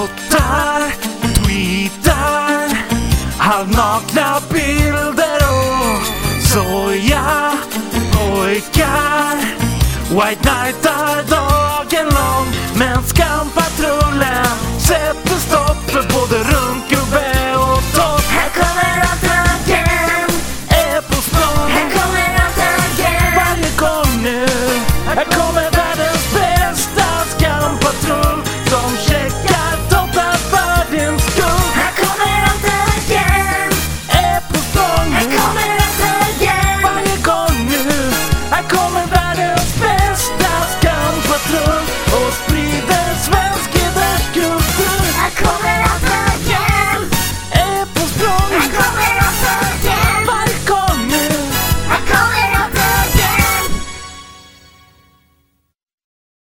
Spottar, tweetar, halvnakna bilder och soja pojkar. White nightar dagen lång men ska got dope out